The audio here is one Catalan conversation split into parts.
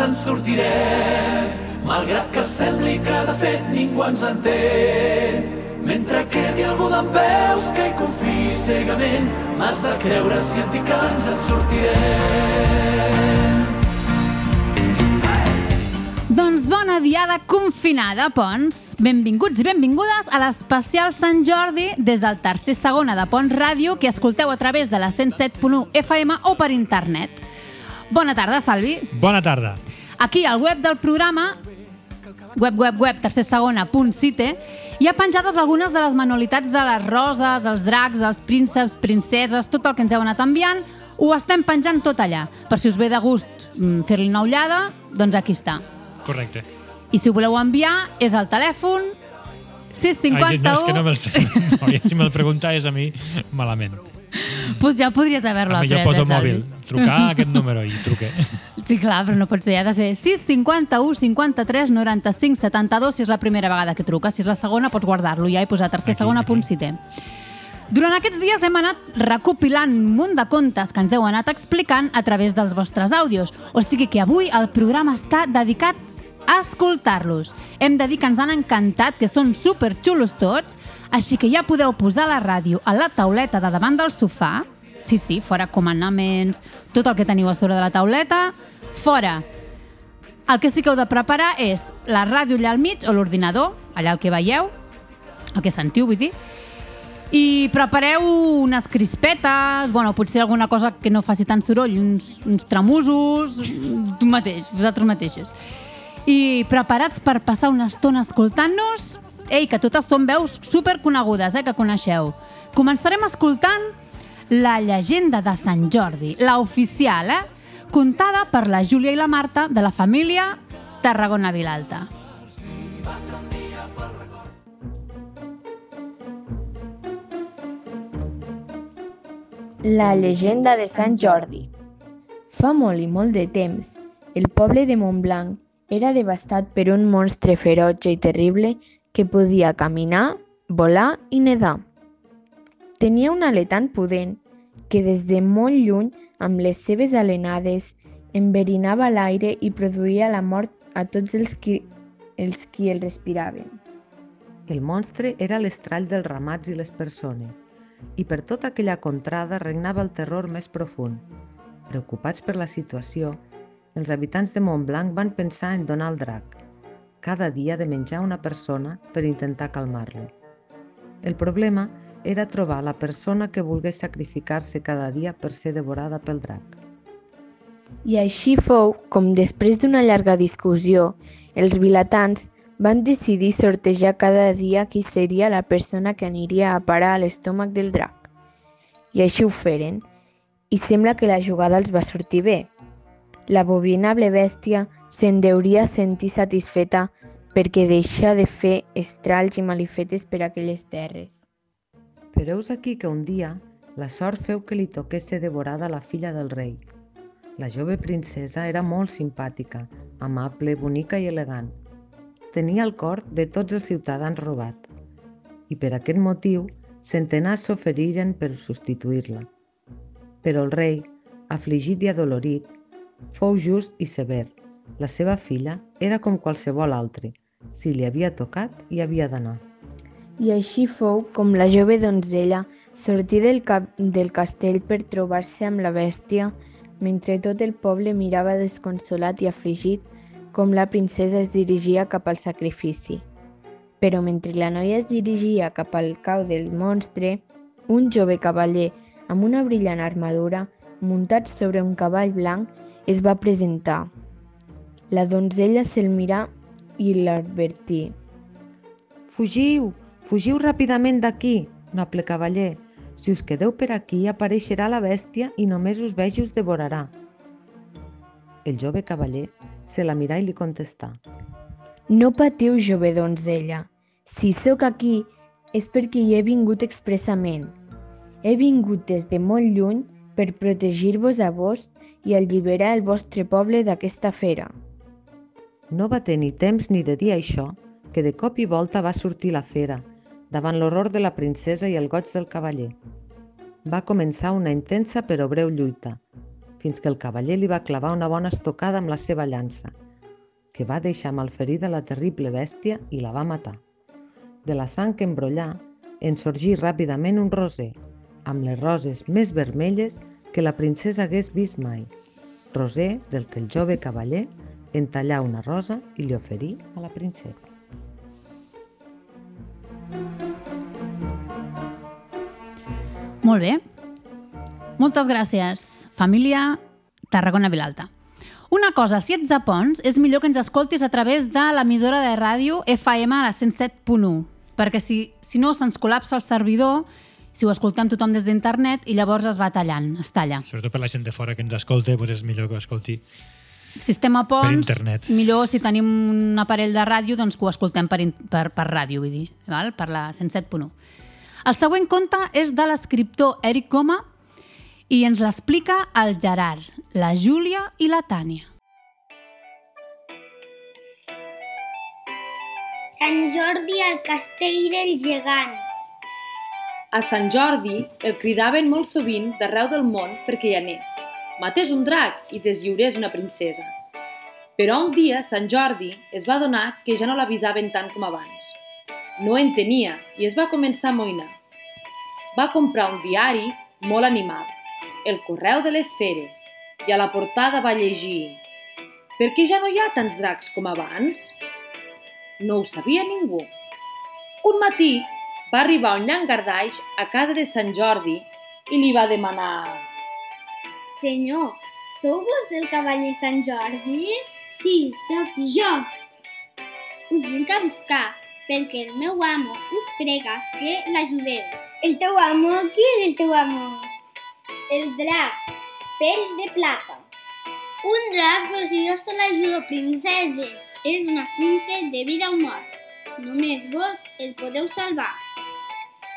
en sortirem, malgrat que sembli que de fet ningú ens entén. Mentre quedi algú d'en peus que hi confiï cegament, m'has de creure si et dic que ens en sortirem. Doncs bona diada confinada, Pons. Benvinguts i benvingudes a l'especial Sant Jordi des del tercer segona de Pons Ràdio que escolteu a través de la 107.1 FM o per internet. Bona tarda, Salvi. Bona tarda. Aquí, al web del programa, web, web, web, tercersegona.cite, hi ha penjades algunes de les manualitats de les roses, els dracs, els prínceps, princeses, tot el que ens heu anat enviant, ho estem penjant tot allà. Per si us ve de gust mm, fer-li una ullada, doncs aquí està. Correcte. I si ho voleu enviar, és al telèfon 651... Ai, no, és que no me'l sé. No, si me'l pregunta és a mi malament. Pues ja podries haver-lo mi jo poso Salvi? mòbil. Trucar a aquest número i truque. Sí, clar, però no pot ser. Ha de ser 651 53 95 72 si és la primera vegada que truca. Si és la segona, pots guardar-lo ja i posar tercer, Aquí, segona, aquí. punt citer. Durant aquests dies hem anat recopilant un munt de contes que ens heu anat explicant a través dels vostres àudios. O sigui que avui el programa està dedicat a escoltar-los. Hem de dir que ens han encantat, que són superxulos tots, així que ja podeu posar la ràdio a la tauleta de davant del sofà. Sí, sí, fora comandaments, tot el que teniu a sobre de la tauleta, fora. El que sí que heu de preparar és la ràdio allà al mig o l'ordinador, allà el que veieu, el que sentiu, vull dir, i prepareu unes crispetes, bueno, potser alguna cosa que no faci tant soroll, uns, uns tramusos, tu mateix, vosaltres mateixos. I preparats per passar una estona escoltant-nos? Ei, que totes són veus superconegudes, eh, que coneixeu. Començarem escoltant la llegenda de Sant Jordi, la oficial, eh? Contada per la Júlia i la Marta de la família Tarragona Vilalta. La llegenda de Sant Jordi. Fa molt i molt de temps, el poble de Montblanc era devastat per un monstre ferotge i terrible que podia caminar, volar i nedar. Tenia un alè tan pudent que des de molt lluny, amb les seves alenades, enverinava l'aire i produïa la mort a tots els qui, els qui el respiraven. El monstre era l'estrall dels ramats i les persones, i per tota aquella contrada regnava el terror més profund. Preocupats per la situació, els habitants de Montblanc van pensar en donar al drac, cada dia de menjar una persona per intentar calmar-lo. El problema era trobar la persona que volgués sacrificar-se cada dia per ser devorada pel drac. I així fou com després d'una llarga discussió, els vilatans van decidir sortejar cada dia qui seria la persona que aniria a parar a l'estómac del drac. I així ho feren, i sembla que la jugada els va sortir bé. L'abominable bèstia se'n deuria sentir satisfeta perquè deixa de fer estralls i malifetes per aquelles terres. Però heus aquí que un dia la sort feu que li toqués ser devorada la filla del rei. La jove princesa era molt simpàtica, amable, bonica i elegant. Tenia el cor de tots els ciutadans robat. I per aquest motiu, centenars s'oferiren per substituir-la. Però el rei, afligit i adolorit, fou just i sever. La seva filla era com qualsevol altre. Si li havia tocat, hi havia d'anar. I així fou com la jove donzella sortí del, cap del castell per trobar-se amb la bèstia, mentre tot el poble mirava desconsolat i afligit com la princesa es dirigia cap al sacrifici. Però mentre la noia es dirigia cap al cau del monstre, un jove cavaller amb una brillant armadura, muntat sobre un cavall blanc, es va presentar. La donzella se'l mirà i l'advertí. Fugiu! Fugiu ràpidament d'aquí, noble cavaller. Si us quedeu per aquí, apareixerà la bèstia i només us vegi us devorarà. El jove cavaller se la mirà i li contestà. No patiu, jove donzella. Si sóc aquí és perquè hi he vingut expressament. He vingut des de molt lluny per protegir-vos a vos i alliberar el vostre poble d'aquesta fera. No va tenir temps ni de dir això, que de cop i volta va sortir la fera, davant l'horror de la princesa i el goig del cavaller. Va començar una intensa però breu lluita. fins que el cavaller li va clavar una bona estocada amb la seva llança, que va deixar malferida la terrible bèstia i la va matar. De la sang que embrollà, en sorgí ràpidament un roser, amb les roses més vermelles que la princesa hagués vist mai. Roser del que el jove cavaller entallà una rosa i li oferí a la princesa. Molt bé. Moltes gràcies, família Tarragona Vilalta. Una cosa, si ets de Pons, és millor que ens escoltis a través de l'emissora de ràdio FM a la 107.1, perquè si, si no se'ns col·lapsa el servidor, si ho escoltem tothom des d'internet i llavors es va tallant, es talla. Sobretot per la gent de fora que ens escolta, doncs és millor que ho escolti. Sistema Pons, internet. millor si tenim un aparell de ràdio, doncs que ho escoltem per, per, per ràdio, vull dir, val? per la 107.1. El següent conte és de l'escriptor Eric Goma i ens l'explica el Gerard, la Júlia i la Tània. Sant Jordi al castell dels gegants. A Sant Jordi el cridaven molt sovint d'arreu del món perquè hi anés, matés un drac i deslliurés una princesa. Però un dia Sant Jordi es va donar que ja no l'avisaven tant com abans. No en tenia i es va començar a moïnar. Va comprar un diari molt animat, El Correu de les Feres, i a la portada va llegir «Per què ja no hi ha tants dracs com abans?» No ho sabia ningú. Un matí va arribar un llangardaix a casa de Sant Jordi i li va demanar Senyor, sou vos del cavaller Sant Jordi? Sí, sóc jo. Us vinc a buscar perquè el meu amo us prega que l'ajudeu. El teu amo? Qui és el teu amo? El drac, pell de plata. Un drac, però si jo solo ajudo princeses. És un assumpte de vida o mort. Només vos el podeu salvar.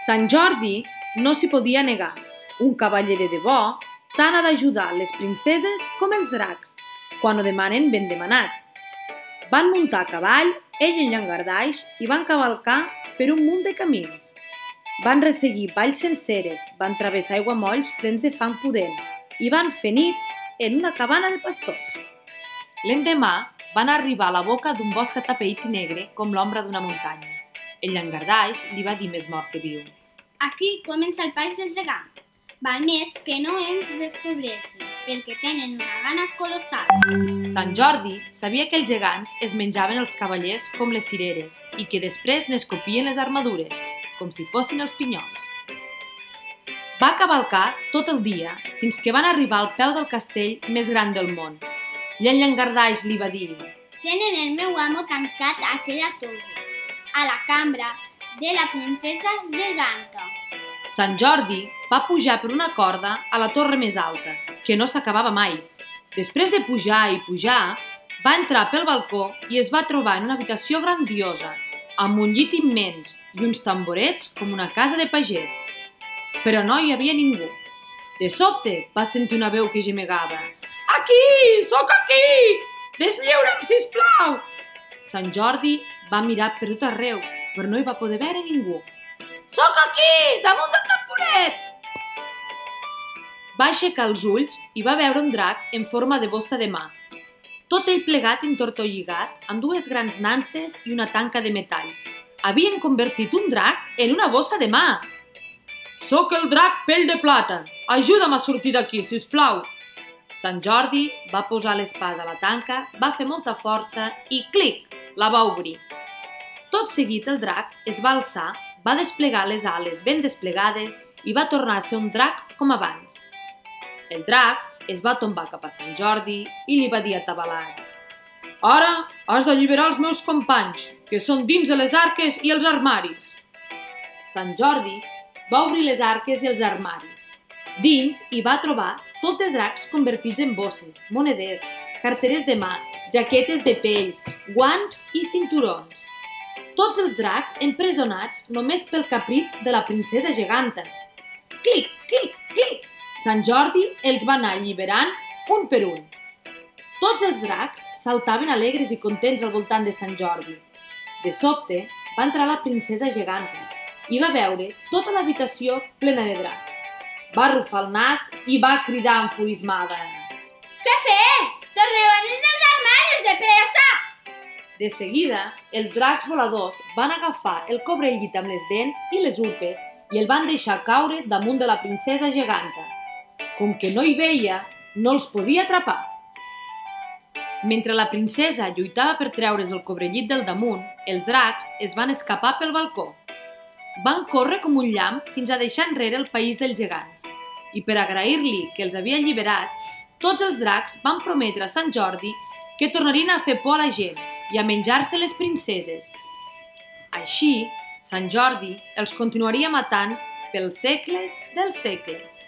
Sant Jordi no s'hi podia negar. Un cavaller de debò tant ha d'ajudar les princeses com els dracs, quan ho demanen ben demanat. Van muntar a cavall, ell el llangardaix, i van cavalcar per un munt de camins. Van resseguir valls senceres, van travessar aiguamolls plens de fang pudent i van fer nit en una cabana de pastors. L'endemà van arribar a la boca d'un bosc atapeït i negre com l'ombra d'una muntanya. El llangardaix li va dir més mort que viu. Aquí comença el país dels gegants. Val més que no ens descobreixin, perquè tenen una gana colossal. Sant Jordi sabia que els gegants es menjaven els cavallers com les cireres i que després n'escopien les armadures, com si fossin els pinyols. Va cavalcar tot el dia fins que van arribar al peu del castell més gran del món. I en llangardaix li va dir Tenen el meu amo tancat a aquella torre, a la cambra de la princesa geganta. Sant Jordi va pujar per una corda a la torre més alta, que no s'acabava mai. Després de pujar i pujar, va entrar pel balcó i es va trobar en una habitació grandiosa, amb un llit immens i uns tamborets com una casa de pagès. Però no hi havia ningú. De sobte va sentir una veu que gemegava. Aquí! Sóc aquí! Deslliure'm, sisplau! Sant Jordi va mirar per tot arreu, però no hi va poder veure ningú. Sóc aquí, damunt del tamboret! Va aixecar els ulls i va veure un drac en forma de bossa de mà. Tot ell plegat entortolligat, amb dues grans nances i una tanca de metall. Havien convertit un drac en una bossa de mà. Sóc el drac pell de plata. Ajuda'm a sortir d'aquí, si us plau. Sant Jordi va posar l'espasa a la tanca, va fer molta força i clic, la va obrir. Tot seguit el drac es va alçar, va desplegar les ales ben desplegades i va tornar a ser un drac com abans. El drac es va tombar cap a Sant Jordi i li va dir atabalat Ara has d'alliberar els meus companys, que són dins de les arques i els armaris. Sant Jordi va obrir les arques i els armaris. Dins hi va trobar tot de dracs convertits en bosses, moneders, carteres de mà, jaquetes de pell, guants i cinturons. Tots els dracs empresonats només pel capritx de la princesa geganta. Clic, clic, clic! Sant Jordi els va anar alliberant un per un. Tots els dracs saltaven alegres i contents al voltant de Sant Jordi. De sobte, va entrar la princesa geganta i va veure tota l'habitació plena de dracs. Va arrufar el nas i va cridar enfurismada. Què fer? Torneu a dins dels armaris, de pressa! De seguida, els dracs voladors van agafar el cobrellit amb les dents i les urpes i el van deixar caure damunt de la princesa geganta. Com que no hi veia, no els podia atrapar. Mentre la princesa lluitava per treure's el cobrellit del damunt, els dracs es van escapar pel balcó. Van córrer com un llamp fins a deixar enrere el país dels gegants. I per agrair-li que els havia alliberat, tots els dracs van prometre a Sant Jordi que tornarien a fer por a la gent i a menjar-se les princeses. Així, Sant Jordi els continuaria matant pels segles dels segles.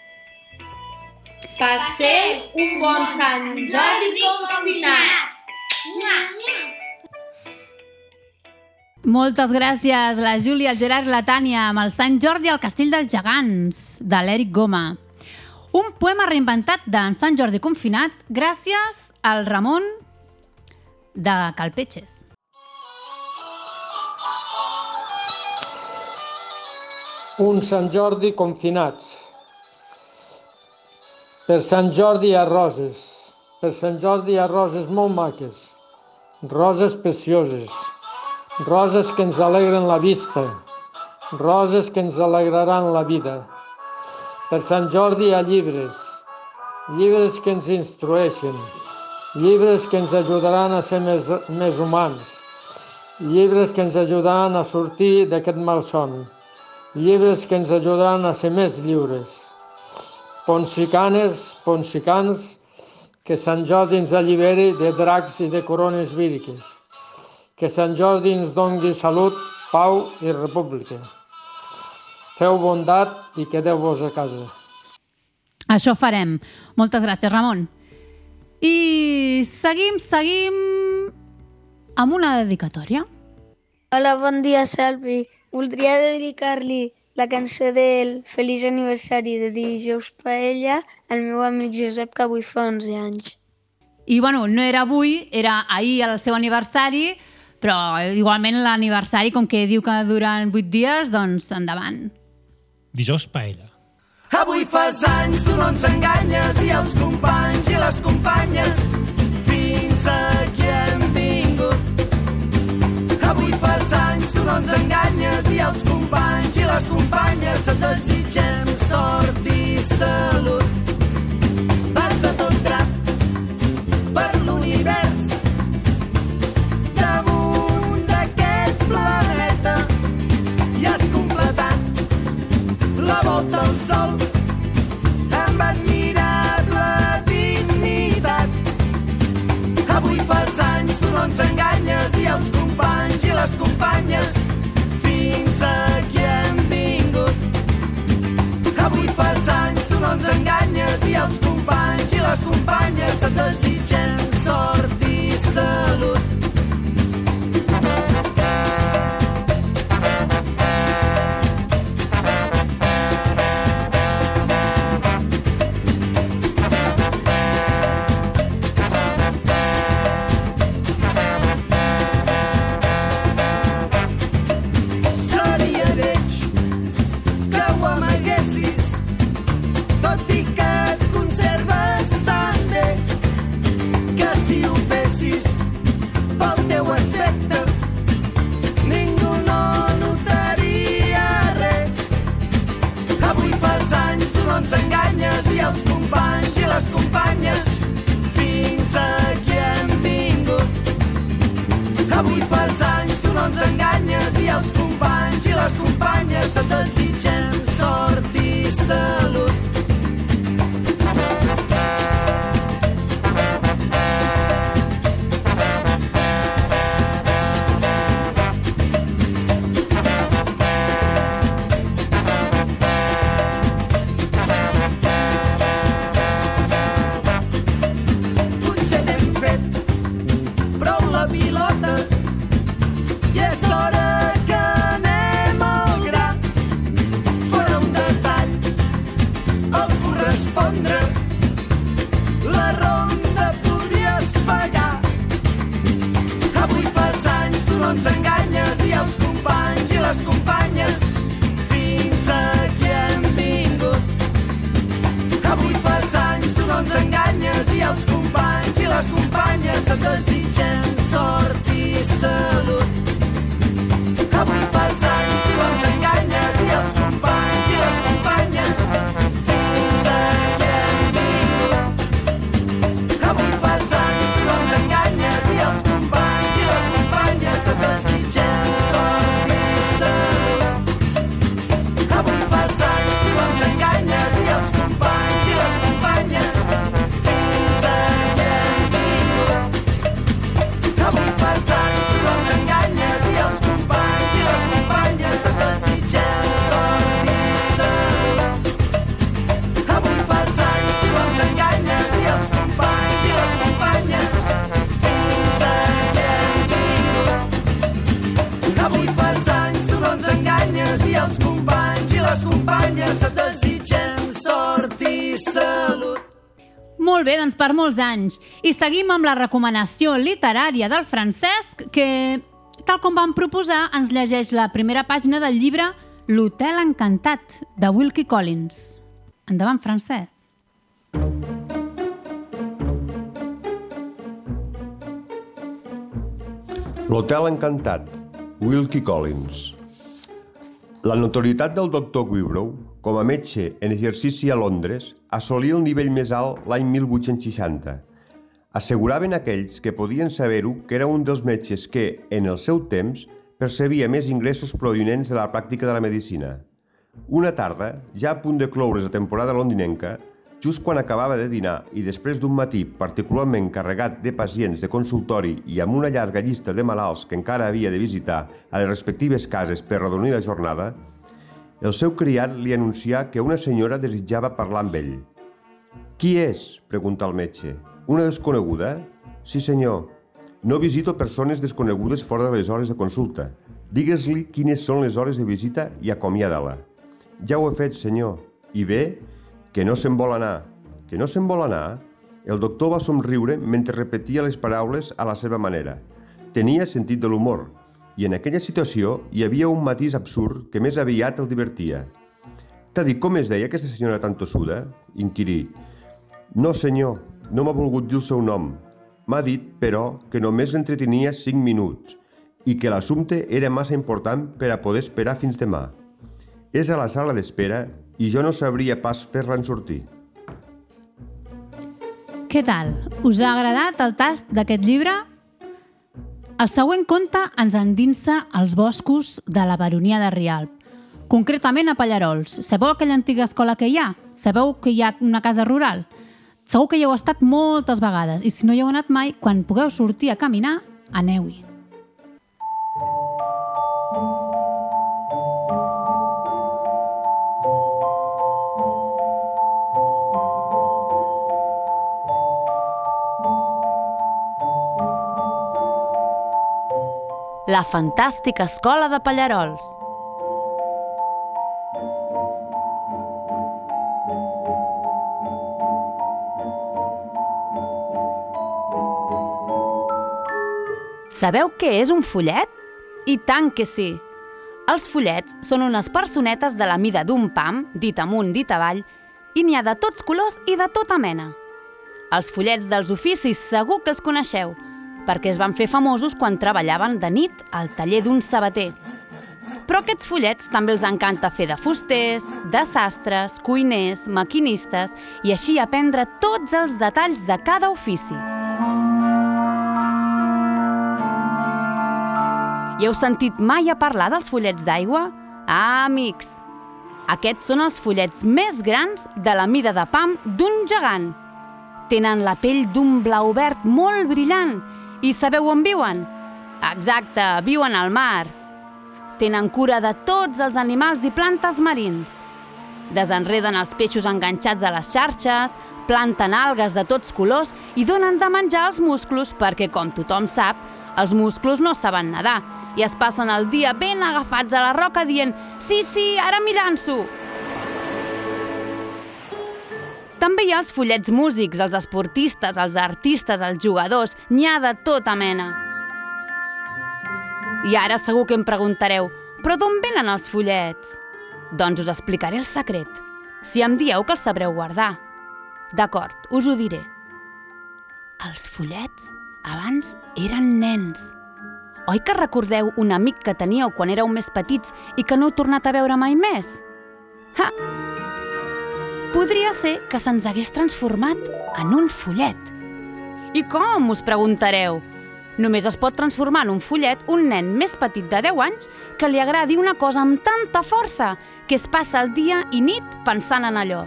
Passeu un bon Sant Jordi confinat! Mua! Moltes gràcies, la Júlia, el Gerard la Tània, amb el Sant Jordi al Castell dels Gegants, de l'Eric Goma. Un poema reinventat d'en Sant Jordi confinat gràcies al Ramon de Calpetxes. Un Sant Jordi confinats. Per Sant Jordi hi ha roses. Per Sant Jordi hi ha roses molt maques. Roses precioses. Roses que ens alegren la vista. Roses que ens alegraran la vida. Per Sant Jordi hi ha llibres. Llibres que ens instrueixen. Llibres que ens ajudaran a ser més, més humans. Llibres que ens ajudaran a sortir d'aquest malson. Llibres que ens ajudaran a ser més lliures. Ponsicanes, ponsicans, que Sant Jordi ens alliberi de dracs i de corones víriques. Que Sant Jordi ens dongui salut, pau i república. Feu bondat i quedeu-vos a casa. Això farem. Moltes gràcies, Ramon. I seguim, seguim amb una dedicatòria. Hola, bon dia, Salvi. Voldria dedicar-li la cançó del Feliç aniversari de Dijous Paella al meu amic Josep, que avui fa 11 anys. I bueno, no era avui, era ahir el seu aniversari, però igualment l'aniversari, com que diu que duren 8 dies, doncs endavant. Dijous paella. Avui fas anys, tu no ens enganyes, i els companys i les companyes fins aquí hem vingut. Avui fas anys, tu no ens enganyes, i els companys i les companyes et desitgem sort i salut. Vas a tot drap companyes et desitgem sort Avui fas anys, tu no ens enganyes i els companys i les companyes et desitgen sort i salut. Avui fas anys, tu no ens enganyes i els companys Molt bé, doncs per molts anys. I seguim amb la recomanació literària del Francesc, que, tal com vam proposar, ens llegeix la primera pàgina del llibre L'Hotel Encantat, de Wilkie Collins. Endavant, Francesc. L'Hotel Encantat, Wilkie Collins. La notorietat del doctor Guibrow, com a metge en exercici a Londres, assolia el nivell més alt l'any 1860. Asseguraven aquells que podien saber-ho que era un dels metges que, en el seu temps, percebia més ingressos provinents de la pràctica de la medicina. Una tarda, ja a punt de cloure's la temporada londinenca, just quan acabava de dinar i després d'un matí particularment carregat de pacients de consultori i amb una llarga llista de malalts que encara havia de visitar a les respectives cases per redonir la jornada, el seu criat li anuncià que una senyora desitjava parlar amb ell. «Qui és?», pregunta el metge. «Una desconeguda?». «Sí, senyor. No visito persones desconegudes fora de les hores de consulta. Digues-li quines són les hores de visita i acomiada-la». «Ja ho he fet, senyor. I bé, que no se'n vol anar». «Que no se'n vol anar?». El doctor va somriure mentre repetia les paraules a la seva manera. Tenia sentit de l'humor, i en aquella situació hi havia un matís absurd que més aviat el divertia. «T'ha dit com es deia aquesta senyora tan tossuda?», inquirí. «No, senyor, no m'ha volgut dir el seu nom. M'ha dit, però, que només l'entretenia cinc minuts i que l'assumpte era massa important per a poder esperar fins demà. És a la sala d'espera i jo no sabria pas fer-la sortir». Què tal? Us ha agradat el tast d'aquest llibre? El següent conte ens endinsa als boscos de la baronia de Rialp, concretament a Pallarols. Sabeu aquella antiga escola que hi ha? Sabeu que hi ha una casa rural? Segur que hi heu estat moltes vegades i si no hi heu anat mai, quan pugueu sortir a caminar, aneu-hi. La fantàstica escola de Pallarols. Sabeu què és un follet? I tant que sí! Els follets són unes personetes de la mida d'un pam, dit amunt, dit avall, i n'hi ha de tots colors i de tota mena. Els follets dels oficis segur que els coneixeu, perquè es van fer famosos quan treballaven de nit al taller d'un sabater. Però aquests follets també els encanta fer de fusters, de sastres, cuiners, maquinistes i així aprendre tots els detalls de cada ofici. I heu sentit mai a parlar dels follets d'aigua? Ah, amics! Aquests són els follets més grans de la mida de pam d'un gegant. Tenen la pell d'un blau verd molt brillant i sabeu on viuen? Exacte, viuen al mar. Tenen cura de tots els animals i plantes marins. Desenreden els peixos enganxats a les xarxes, planten algues de tots colors i donen de menjar als musclos perquè, com tothom sap, els musclos no saben nedar i es passen el dia ben agafats a la roca dient «Sí, sí, ara llanço!» També hi ha els follets músics, els esportistes, els artistes, els jugadors, n'hi ha de tota mena. I ara segur que em preguntareu, però d'on venen els follets? Doncs us explicaré el secret, si em dieu que els sabreu guardar. D'acord, us ho diré. Els follets abans eren nens. Oi que recordeu un amic que teníeu quan éreu més petits i que no heu tornat a veure mai més? Ha! Podria ser que se'ns hagués transformat en un follet. I com, us preguntareu? Només es pot transformar en un follet un nen més petit de 10 anys que li agradi una cosa amb tanta força que es passa el dia i nit pensant en allò,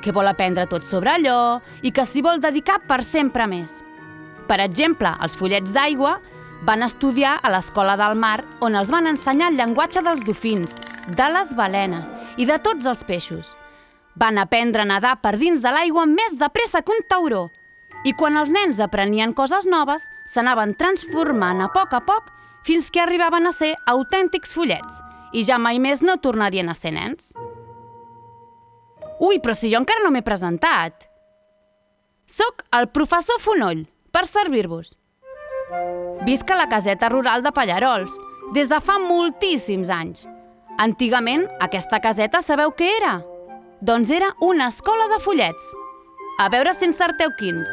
que vol aprendre tot sobre allò i que s'hi vol dedicar per sempre més. Per exemple, els follets d'aigua van estudiar a l'Escola del Mar on els van ensenyar el llenguatge dels dofins, de les balenes i de tots els peixos. Van aprendre a nedar per dins de l'aigua més de pressa que un tauró. I quan els nens aprenien coses noves, s'anaven transformant a poc a poc fins que arribaven a ser autèntics follets i ja mai més no tornarien a ser nens. Ui, però si jo encara no m'he presentat. Soc el professor Fonoll, per servir-vos. Visc a la caseta rural de Pallarols, des de fa moltíssims anys. Antigament, aquesta caseta sabeu què era? Doncs era una escola de follets. A veure si encerteu quins.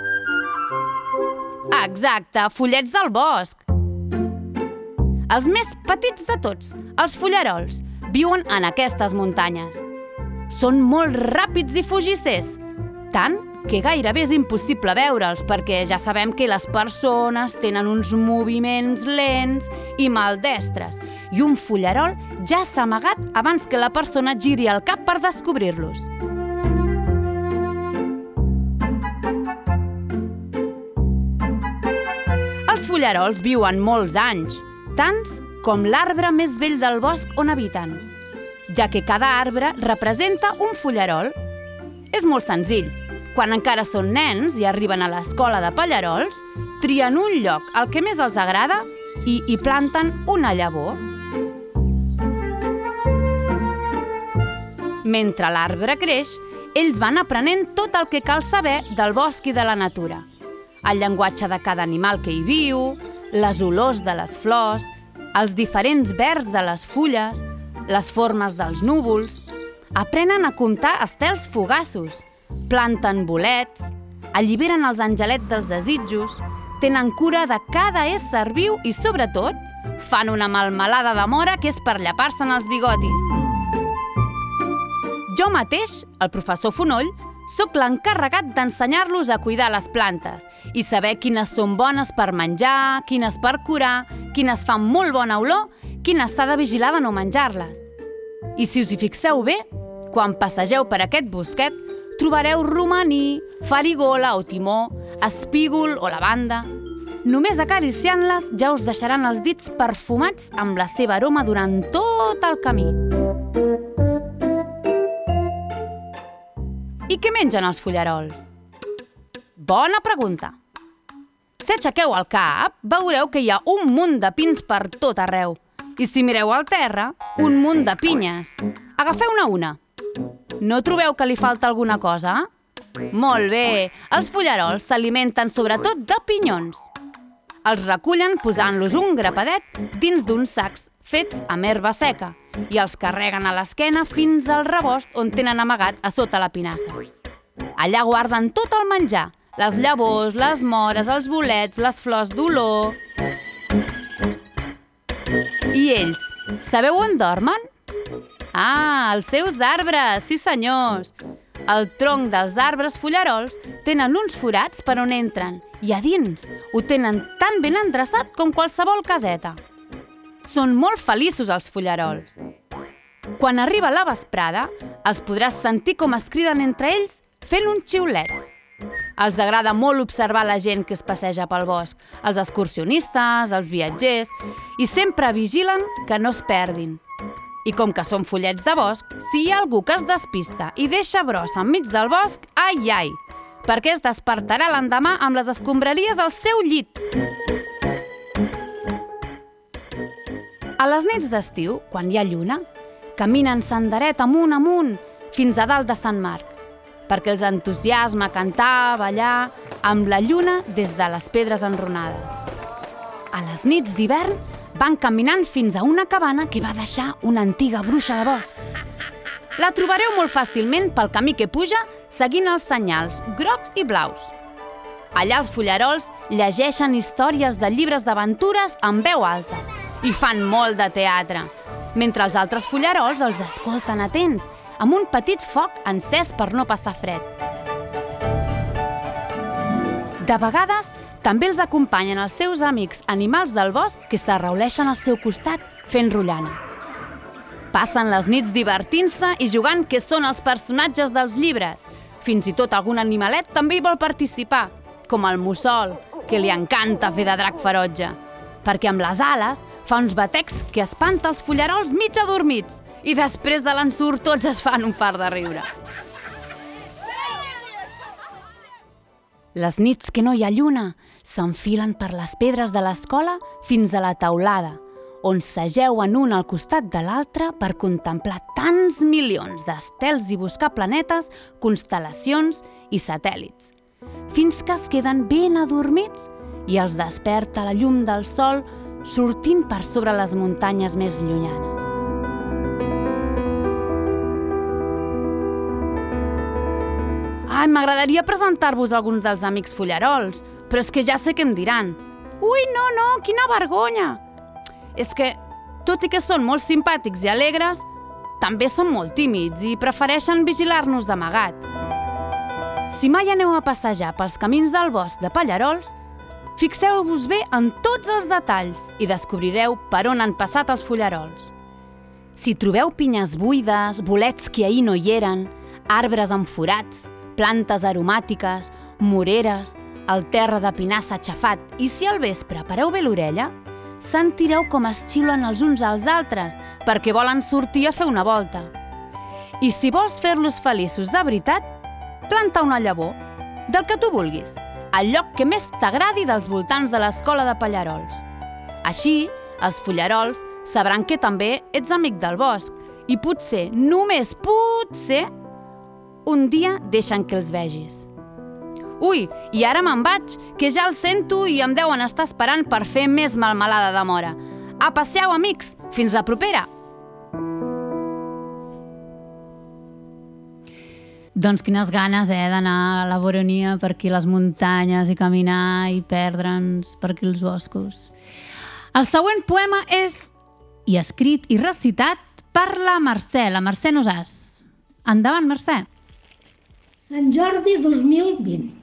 Exacte, follets del bosc. Els més petits de tots, els fullarols, viuen en aquestes muntanyes. Són molt ràpids i fugissers, tant que gairebé és impossible veure'ls perquè ja sabem que les persones tenen uns moviments lents i maldestres i un fullarol ja s'ha amagat abans que la persona giri el cap per descobrir-los. Els fullarols viuen molts anys, tants com l'arbre més vell del bosc on habiten, ja que cada arbre representa un fullarol. És molt senzill. Quan encara són nens i arriben a l'escola de pallarols, trien un lloc al que més els agrada i hi planten una llavor. Mentre l'arbre creix, ells van aprenent tot el que cal saber del bosc i de la natura. El llenguatge de cada animal que hi viu, les olors de les flors, els diferents verds de les fulles, les formes dels núvols. Aprenen a comptar estels fugassos, planten bolets, alliberen els angelets dels desitjos, tenen cura de cada ésser viu i, sobretot, fan una malmelada de mora que és per llapar-se'n els bigotis. Jo mateix, el professor Fonoll, sóc l'encarregat d'ensenyar-los a cuidar les plantes i saber quines són bones per menjar, quines per curar, quines fan molt bona olor, quines s'ha de vigilar de no menjar-les. I si us hi fixeu bé, quan passegeu per aquest bosquet, trobareu romaní, farigola o timó, espígol o lavanda. Només acariciant-les ja us deixaran els dits perfumats amb la seva aroma durant tot el camí. I què mengen els fullarols? Bona pregunta. Si aixequeu el cap, veureu que hi ha un munt de pins per tot arreu. I si mireu al terra, un munt de pinyes. Agafeu-ne una. No trobeu que li falta alguna cosa? Molt bé, els fullarols s'alimenten sobretot de pinyons. Els recullen posant-los un grapadet dins d'uns sacs fets amb herba seca i els carreguen a l'esquena fins al rebost on tenen amagat a sota la pinassa. Allà guarden tot el menjar, les llavors, les mores, els bolets, les flors d'olor... I ells, sabeu on dormen? Ah, els seus arbres, sí senyors. El tronc dels arbres fullarols tenen uns forats per on entren i a dins ho tenen tan ben endreçat com qualsevol caseta. Són molt feliços els fullarols. Quan arriba la vesprada, els podràs sentir com es criden entre ells fent uns xiulets. Els agrada molt observar la gent que es passeja pel bosc, els excursionistes, els viatgers, i sempre vigilen que no es perdin. I com que són follets de bosc, si hi ha algú que es despista i deixa brossa enmig del bosc, ai, ai, perquè es despertarà l'endemà amb les escombraries al seu llit. A les nits d'estiu, quan hi ha lluna, caminen senderet amunt amunt fins a dalt de Sant Marc, perquè els entusiasma cantar, ballar, amb la lluna des de les pedres enronades. A les nits d'hivern van caminant fins a una cabana que va deixar una antiga bruixa de bosc. La trobareu molt fàcilment pel camí que puja seguint els senyals grocs i blaus. Allà els fullerols llegeixen històries de llibres d'aventures en veu alta i fan molt de teatre, mentre els altres fullerols els escolten atents, amb un petit foc encès per no passar fred. De vegades, també els acompanyen els seus amics animals del bosc que s'arrauleixen al seu costat fent rotllana. Passen les nits divertint-se i jugant que són els personatges dels llibres. Fins i tot algun animalet també hi vol participar, com el mussol, que li encanta fer de drac ferotge, perquè amb les ales fa uns batecs que espanta els fullerols mig adormits i després de l'ensurt tots es fan un far de riure. Les nits que no hi ha lluna s'enfilen per les pedres de l'escola fins a la taulada, on s'ageuen un al costat de l'altre per contemplar tants milions d'estels i buscar planetes, constel·lacions i satèl·lits, fins que es queden ben adormits i els desperta la llum del sol sortint per sobre les muntanyes més llunyanes. Ai, m'agradaria presentar-vos alguns dels amics fullerols, però és que ja sé què em diran. Ui, no, no, quina vergonya! És que, tot i que són molt simpàtics i alegres, també són molt tímids i prefereixen vigilar-nos d'amagat. Si mai aneu a passejar pels camins del bosc de Pallarols, fixeu-vos bé en tots els detalls i descobrireu per on han passat els fullerols. Si trobeu pinyes buides, bolets que ahir no hi eren, arbres amb forats, plantes aromàtiques, moreres, el terra de pinar s'ha aixafat i si al vespre pareu bé l'orella, sentireu com es xiulen els uns als altres perquè volen sortir a fer una volta. I si vols fer-los feliços de veritat, planta una llavor, del que tu vulguis, al lloc que més t'agradi dels voltants de l'escola de Pallarols. Així, els fullerols sabran que també ets amic del bosc i potser, només potser, un dia deixen que els vegis. Ui, i ara me'n vaig, que ja el sento i em deuen estar esperant per fer més malmelada de mora. A passeu, amics! Fins la propera! Doncs quines ganes, eh, d'anar a la Boronia per aquí les muntanyes i caminar i perdre'ns per aquí els boscos. El següent poema és i escrit i recitat per la Mercè, la Mercè Nosàs. Endavant, Mercè. Sant Jordi 2020.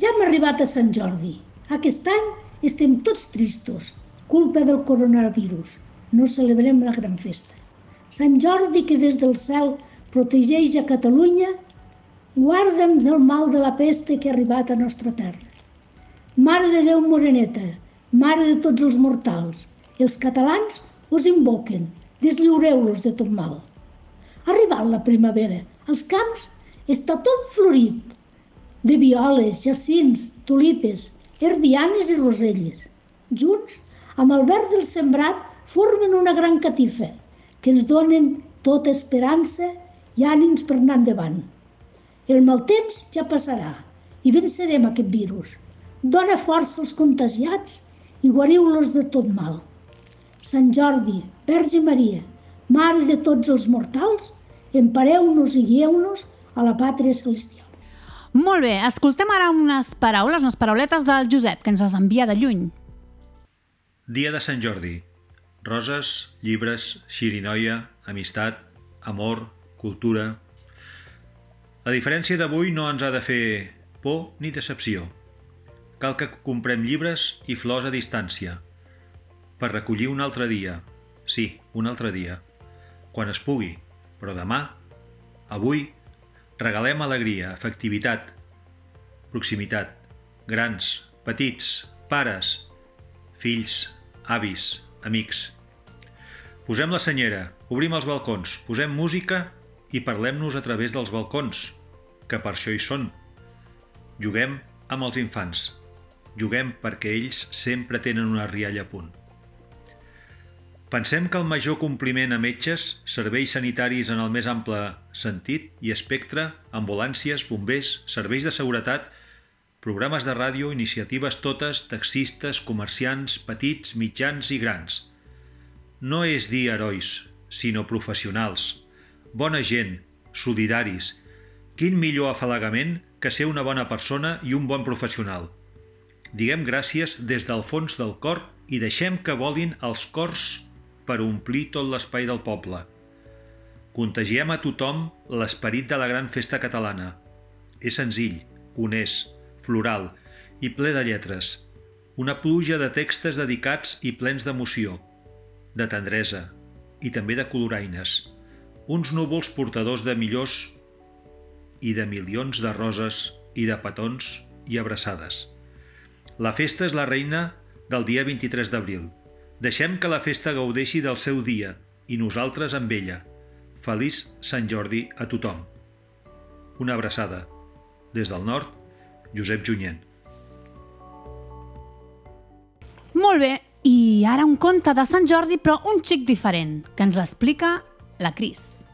Ja hem arribat a Sant Jordi. Aquest any estem tots tristos, culpa del coronavirus. No celebrem la gran festa. Sant Jordi, que des del cel protegeix a Catalunya, guarda'm del mal de la peste que ha arribat a nostra terra. Mare de Déu Moreneta, mare de tots els mortals, els catalans us invoquen, deslliureu-los de tot mal. Ha arribat la primavera, els camps està tot florit, de violes, jacins, tulipes, herbianes i roselles. Junts, amb el verd del sembrat, formen una gran catifa que ens donen tota esperança i ànims per anar endavant. El mal temps ja passarà i vencerem aquest virus. Dona força als contagiats i guariu-los de tot mal. Sant Jordi, Verge Maria, Mare de tots els mortals, empareu-nos i guieu-nos a la pàtria celestial. Molt bé, escoltem ara unes paraules, unes parauletes del Josep, que ens les envia de lluny. Dia de Sant Jordi. Roses, llibres, xirinoia, amistat, amor, cultura... A diferència d'avui no ens ha de fer por ni decepció. Cal que comprem llibres i flors a distància per recollir un altre dia. Sí, un altre dia. Quan es pugui. Però demà, avui, Regalem alegria, efectivitat, proximitat, grans, petits, pares, fills, avis, amics. Posem la senyera, obrim els balcons, posem música i parlem-nos a través dels balcons, que per això hi són. Juguem amb els infants. Juguem perquè ells sempre tenen una rialla a punt. Pensem que el major compliment a metges, serveis sanitaris en el més ample sentit i espectre, ambulàncies, bombers, serveis de seguretat, programes de ràdio, iniciatives totes, taxistes, comerciants, petits, mitjans i grans. No és dir herois, sinó professionals. Bona gent, solidaris. Quin millor afalagament que ser una bona persona i un bon professional. Diguem gràcies des del fons del cor i deixem que volin els cors per omplir tot l'espai del poble. Contagiem a tothom l'esperit de la gran festa catalana. És senzill, honest, floral i ple de lletres. Una pluja de textos dedicats i plens d'emoció, de tendresa i també de coloraines. Uns núvols portadors de millors i de milions de roses i de petons i abraçades. La festa és la reina del dia 23 d'abril. Deixem que la festa gaudeixi del seu dia i nosaltres amb ella. Feliç Sant Jordi a tothom. Una abraçada. Des del nord, Josep Junyent. Molt bé, i ara un conte de Sant Jordi, però un xic diferent, que ens l'explica la Cris.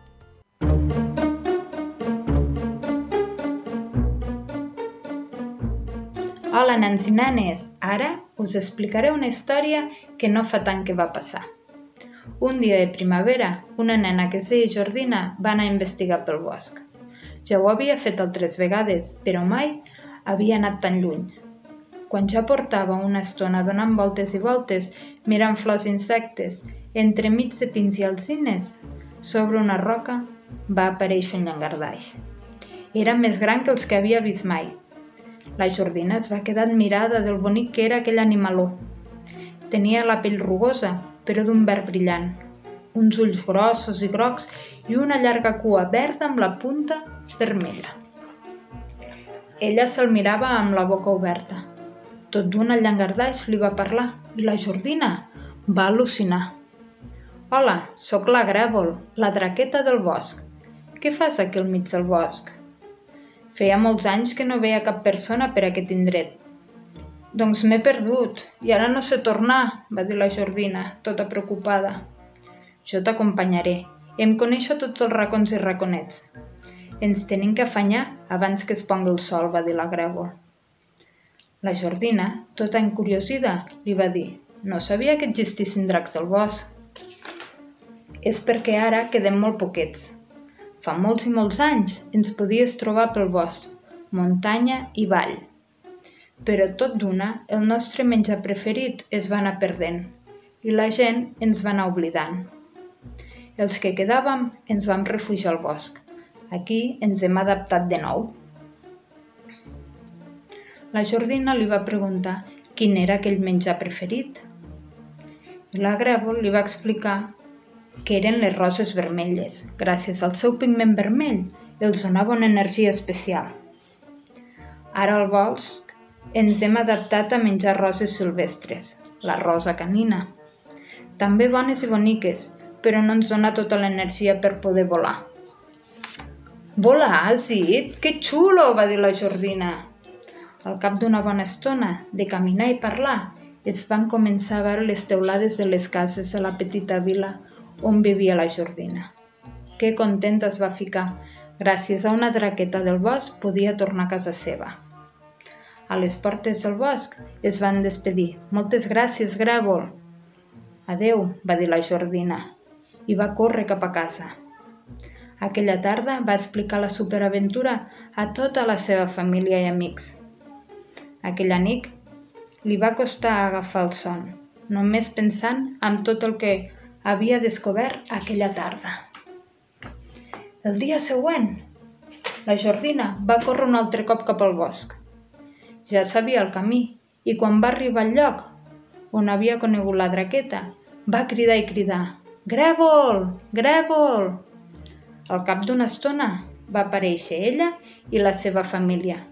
Hola, nens i nenes! Ara us explicaré una història que no fa tant que va passar. Un dia de primavera, una nena que es deia Jordina va anar a investigar pel bosc. Ja ho havia fet altres vegades, però mai havia anat tan lluny. Quan ja portava una estona donant voltes i voltes, mirant flors i insectes, entremig de pins i alzines, sobre una roca va aparèixer un llangardaix. Era més gran que els que havia vist mai, la Jordina es va quedar admirada del bonic que era aquell animaló. Tenia la pell rugosa, però d'un verd brillant, uns ulls grossos i grocs i una llarga cua verda amb la punta vermella. Ella se'l mirava amb la boca oberta. Tot d'un el llangardaix li va parlar i la Jordina va al·lucinar. Hola, sóc la Grèvol, la draqueta del bosc. Què fas aquí al mig del bosc? Feia molts anys que no veia cap persona per aquest indret. Doncs m'he perdut i ara no sé tornar, va dir la Jordina, tota preocupada. Jo t'acompanyaré. Em coneixo tots els racons i raconets. Ens tenim que afanyar abans que es pongui el sol, va dir la Grèvol. La Jordina, tota encuriosida, li va dir no sabia que existissin dracs al bosc. És perquè ara quedem molt poquets, Fa molts i molts anys ens podies trobar pel bosc, muntanya i vall. Però tot d'una, el nostre menjar preferit es va anar perdent i la gent ens va anar oblidant. Els que quedàvem ens vam refugiar al bosc. Aquí ens hem adaptat de nou. La Jordina li va preguntar quin era aquell menjar preferit. I la Grèvol li va explicar que eren les roses vermelles. Gràcies al seu pigment vermell, els donava una energia especial. Ara al bosc ens hem adaptat a menjar roses silvestres, la rosa canina. També bones i boniques, però no ens dona tota l'energia per poder volar. Has dit? Que xulo, va dir la Jordina. Al cap d'una bona estona de caminar i parlar, es van començar a veure les teulades de les cases a la petita vila on vivia la Jordina. Que contenta es va ficar. Gràcies a una draqueta del bosc podia tornar a casa seva. A les portes del bosc es van despedir. Moltes gràcies, Grèvol. Adeu, va dir la Jordina, i va córrer cap a casa. Aquella tarda va explicar la superaventura a tota la seva família i amics. Aquella nit li va costar agafar el son, només pensant en tot el que havia descobert aquella tarda. El dia següent, la Jordina va córrer un altre cop cap al bosc. Ja sabia el camí i quan va arribar al lloc on havia conegut la draqueta, va cridar i cridar «Grèvol! Grèvol!». Al cap d'una estona va aparèixer ella i la seva família.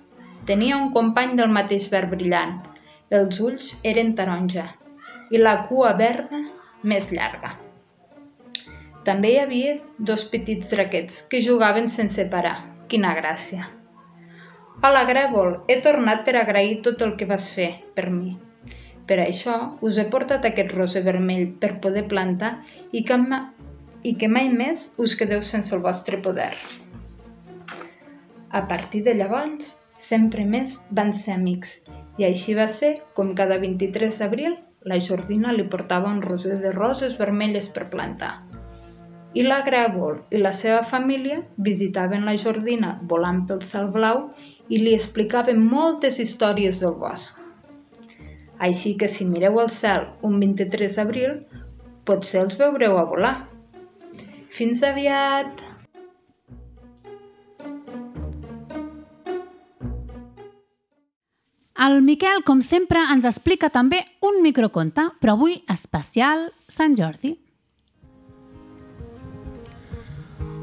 Tenia un company del mateix verd brillant. Els ulls eren taronja i la cua verda més llarga. També hi havia dos petits draquets que jugaven sense parar. Quina gràcia! Hola, Grèvol, he tornat per agrair tot el que vas fer per mi. Per això us he portat aquest roser vermell per poder plantar i que, ma... i que mai més us quedeu sense el vostre poder. A partir de llavors, sempre més van ser amics i així va ser com cada 23 d'abril la Jordina li portava un roser de roses vermelles per plantar i la Grèvol i la seva família visitaven la Jordina volant pel cel blau i li explicaven moltes històries del bosc. Així que si mireu al cel un 23 d'abril, potser els veureu a volar. Fins aviat! El Miquel, com sempre, ens explica també un microconte, però avui especial Sant Jordi.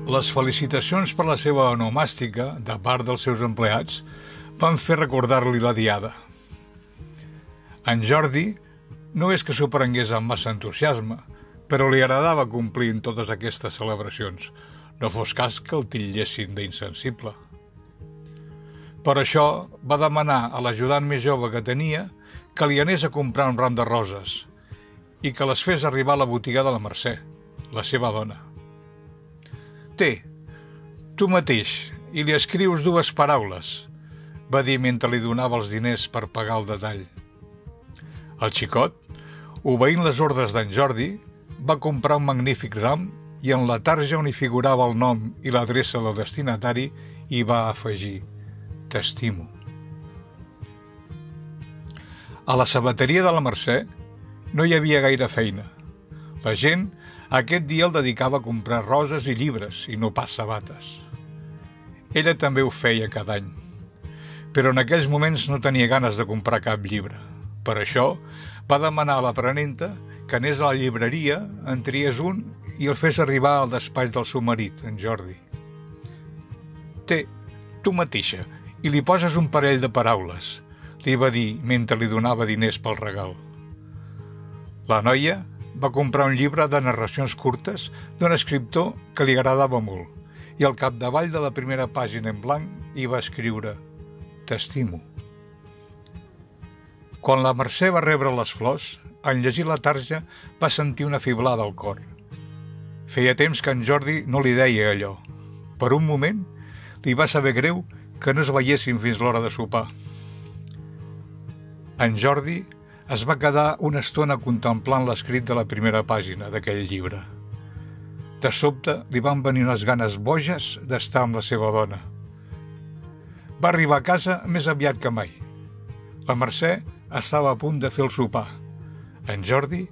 Les felicitacions per la seva onomàstica, de part dels seus empleats, van fer recordar-li la diada. En Jordi no és que s'ho prengués amb massa entusiasme, però li agradava complir en totes aquestes celebracions. No fos cas que el titllessin d'insensible. Per això va demanar a l'ajudant més jove que tenia que li anés a comprar un ram de roses i que les fes arribar a la botiga de la Mercè, la seva dona. Té, tu mateix, i li escrius dues paraules, va dir mentre li donava els diners per pagar el detall. El xicot, obeint les ordres d'en Jordi, va comprar un magnífic ram i en la tarja on hi figurava el nom i l'adreça del destinatari hi va afegir T'estimo. A la sabateria de la Mercè no hi havia gaire feina. La gent aquest dia el dedicava a comprar roses i llibres i no pas sabates. Ella també ho feia cada any, però en aquells moments no tenia ganes de comprar cap llibre. Per això va demanar a l'aprenenta que anés a la llibreria, en tries un i el fes arribar al despatx del seu marit, en Jordi. Té, tu mateixa, i li poses un parell de paraules, li va dir mentre li donava diners pel regal. La noia va comprar un llibre de narracions curtes d'un escriptor que li agradava molt i al capdavall de la primera pàgina en blanc hi va escriure T'estimo. Quan la Mercè va rebre les flors, en llegir la tarja va sentir una fiblada al cor. Feia temps que en Jordi no li deia allò. Per un moment li va saber greu que no es veiessin fins l'hora de sopar. En Jordi es va quedar una estona contemplant l'escrit de la primera pàgina d'aquell llibre. De sobte li van venir unes ganes boges d'estar amb la seva dona. Va arribar a casa més aviat que mai. La Mercè estava a punt de fer el sopar. En Jordi,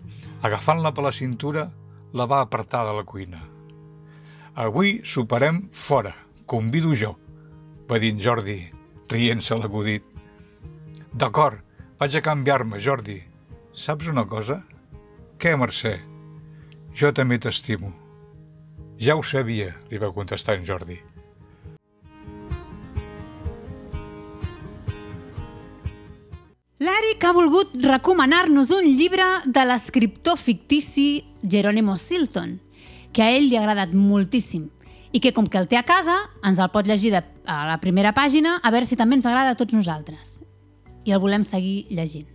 agafant-la per la cintura, la va apartar de la cuina. Avui soparem fora, convido jo, va dir en Jordi, rient-se l'acudit. D'acord, vaig a canviar-me, Jordi. Saps una cosa? Què, Mercè? Jo també t'estimo. Ja ho sabia, li va contestar en Jordi. L'Eric ha volgut recomanar-nos un llibre de l'escriptor fictici Jerónimo Silton, que a ell li ha agradat moltíssim i que com que el té a casa ens el pot llegir de, a la primera pàgina a veure si també ens agrada a tots nosaltres. I el volem seguir llegint.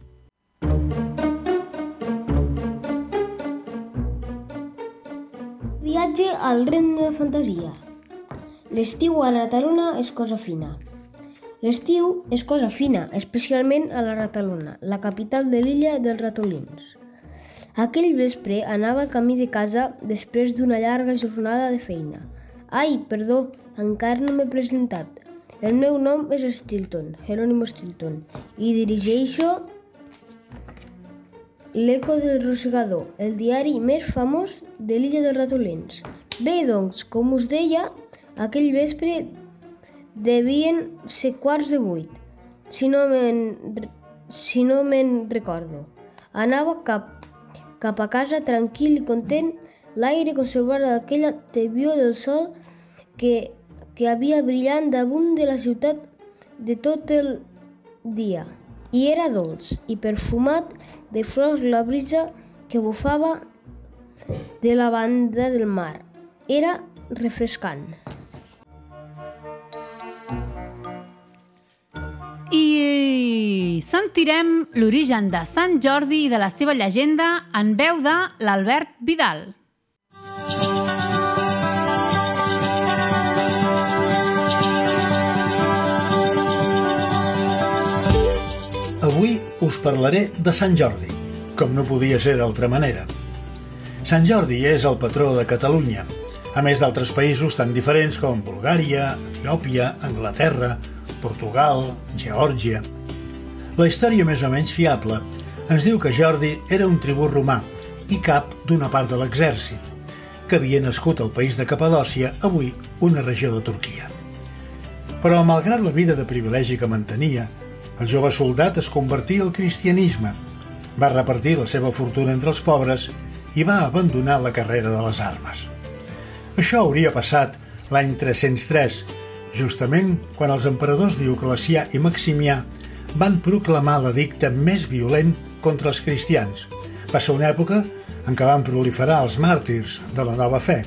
Viatge al regne de fantasia. L'estiu a la Rataluna és cosa fina. L'estiu és cosa fina, especialment a la Rataluna, la capital de l'illa dels ratolins. Aquell vespre anava al camí de casa després d'una llarga jornada de feina. Ai, perdó, encara no m'he presentat. El meu nom és Stilton, Jerónimo Stilton, i dirigeixo L'Eco del Rosegador, el diari més famós de l'illa dels ratolins. Bé, doncs, com us deia, aquell vespre devien ser quarts de vuit, si no me'n si no me recordo. Anava cap, cap a casa tranquil i content, l'aire conservava aquella tebió del sol que, que havia brillant damunt de la ciutat de tot el dia i era dolç i perfumat de flors la brisa que bufava de la banda del mar. Era refrescant. I sentirem l'origen de Sant Jordi i de la seva llegenda en veu de l'Albert Vidal. Us parlaré de Sant Jordi, com no podia ser d'altra manera. Sant Jordi és el patró de Catalunya, a més d'altres països tan diferents com Bulgària, Etiòpia, Anglaterra, Portugal, Geòrgia. La història més o menys fiable ens diu que Jordi era un tribú romà i cap d'una part de l'exèrcit, que havia nascut al país de Capadòcia, avui una regió de Turquia. Però, malgrat la vida de privilegi que mantenia, el jove soldat es convertia al cristianisme, va repartir la seva fortuna entre els pobres i va abandonar la carrera de les armes. Això hauria passat l'any 303, justament quan els emperadors Dioclecià i Maximià van proclamar l'edicte més violent contra els cristians. Va ser una època en què van proliferar els màrtirs de la nova fe.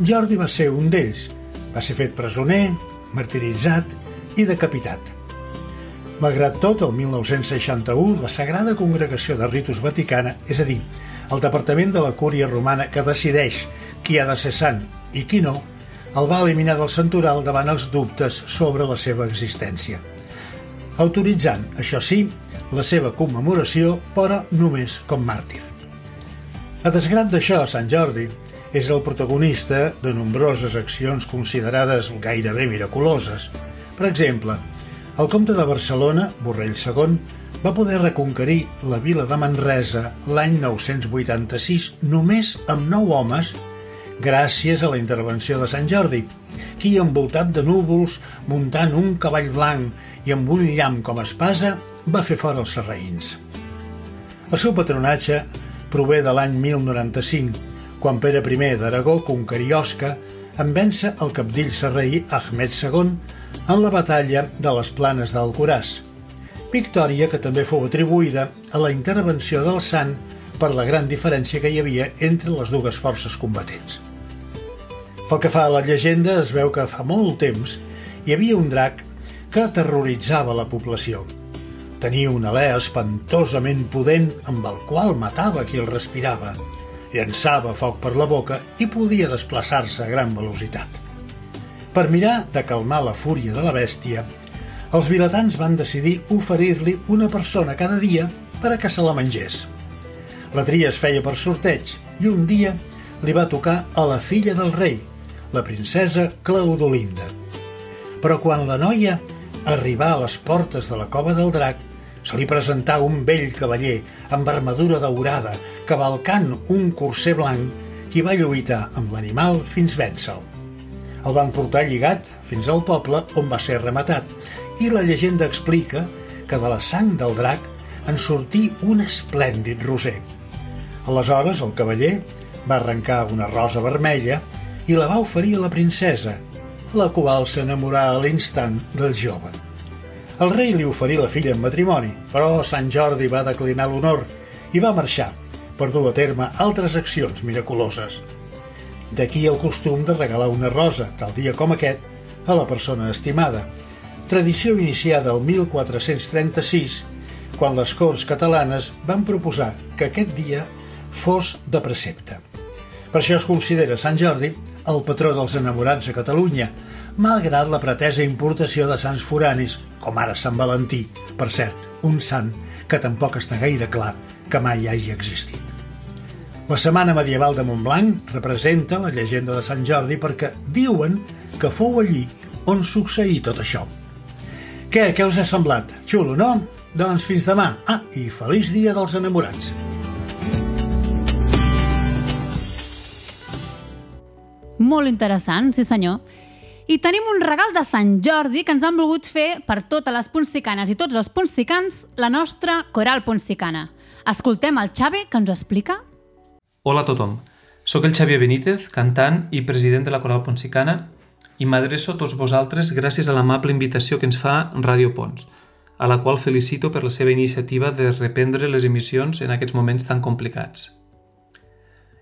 Jordi va ser un d'ells. Va ser fet presoner, martiritzat i decapitat. Malgrat tot, el 1961, la Sagrada Congregació de Ritus Vaticana, és a dir, el Departament de la Cúria Romana que decideix qui ha de ser sant i qui no, el va eliminar del santoral davant els dubtes sobre la seva existència. Autoritzant, això sí, la seva commemoració, però només com màrtir. A desgrat d'això, Sant Jordi és el protagonista de nombroses accions considerades gairebé miraculoses. Per exemple, el comte de Barcelona, Borrell II, va poder reconquerir la vila de Manresa l'any 986 només amb nou homes gràcies a la intervenció de Sant Jordi, qui, envoltat de núvols, muntant un cavall blanc i amb un llamp com a espasa, va fer fora els serraïns. El seu patronatge prové de l'any 1095, quan Pere I d'Aragó conquerí Osca en vèncer el capdill serraí Ahmed II en la batalla de les planes d'Alcoràs, victòria que també fou atribuïda a la intervenció del sant per la gran diferència que hi havia entre les dues forces combatents. Pel que fa a la llegenda, es veu que fa molt temps hi havia un drac que aterroritzava la població. Tenia un alè espantosament pudent amb el qual matava qui el respirava, llançava foc per la boca i podia desplaçar-se a gran velocitat. Per mirar de calmar la fúria de la bèstia, els vilatans van decidir oferir-li una persona cada dia per a que se la mengés. La tria es feia per sorteig i un dia li va tocar a la filla del rei, la princesa Claudolinda. Però quan la noia arribà a les portes de la cova del drac, se li presentà un vell cavaller amb armadura daurada, cavalcant un corser blanc, qui va lluitar amb l'animal fins vèncer-lo. El van portar lligat fins al poble on va ser rematat i la llegenda explica que de la sang del drac en sortí un esplèndid roser. Aleshores el cavaller va arrencar una rosa vermella i la va oferir a la princesa, la qual s'enamorà a l'instant del jove. El rei li oferí la filla en matrimoni, però Sant Jordi va declinar l'honor i va marxar per dur a terme altres accions miraculoses. D'aquí el costum de regalar una rosa, tal dia com aquest, a la persona estimada, tradició iniciada el 1436, quan les Corts catalanes van proposar que aquest dia fos de precepte. Per això es considera Sant Jordi el patró dels enamorats a Catalunya, malgrat la pretesa importació de sants foranis, com ara Sant Valentí, per cert, un sant que tampoc està gaire clar que mai hagi existit. La Setmana Medieval de Montblanc representa la llegenda de Sant Jordi perquè diuen que fou allí on succeí tot això. Què, què us ha semblat? Xulo, no? Doncs fins demà. Ah, i feliç dia dels enamorats. Molt interessant, sí senyor. I tenim un regal de Sant Jordi que ens han volgut fer per totes les ponsicanes i tots els ponsicans la nostra coral ponsicana. Escoltem el Xavi que ens ho explica. Hola a tothom. Soc el Xavier Benítez, cantant i president de la Coral Ponsicana i m'adreço a tots vosaltres gràcies a l'amable invitació que ens fa Radio Pons, a la qual felicito per la seva iniciativa de reprendre les emissions en aquests moments tan complicats.